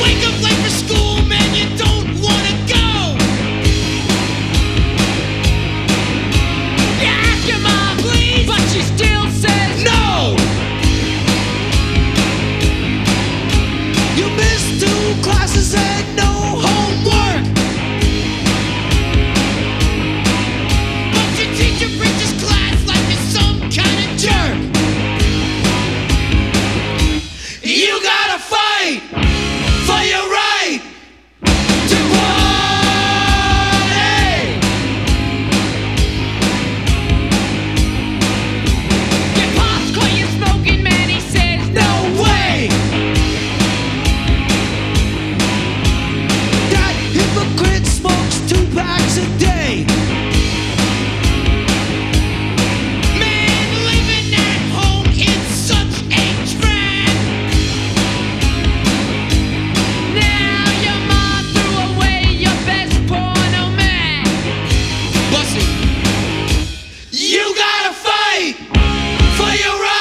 wake up you're right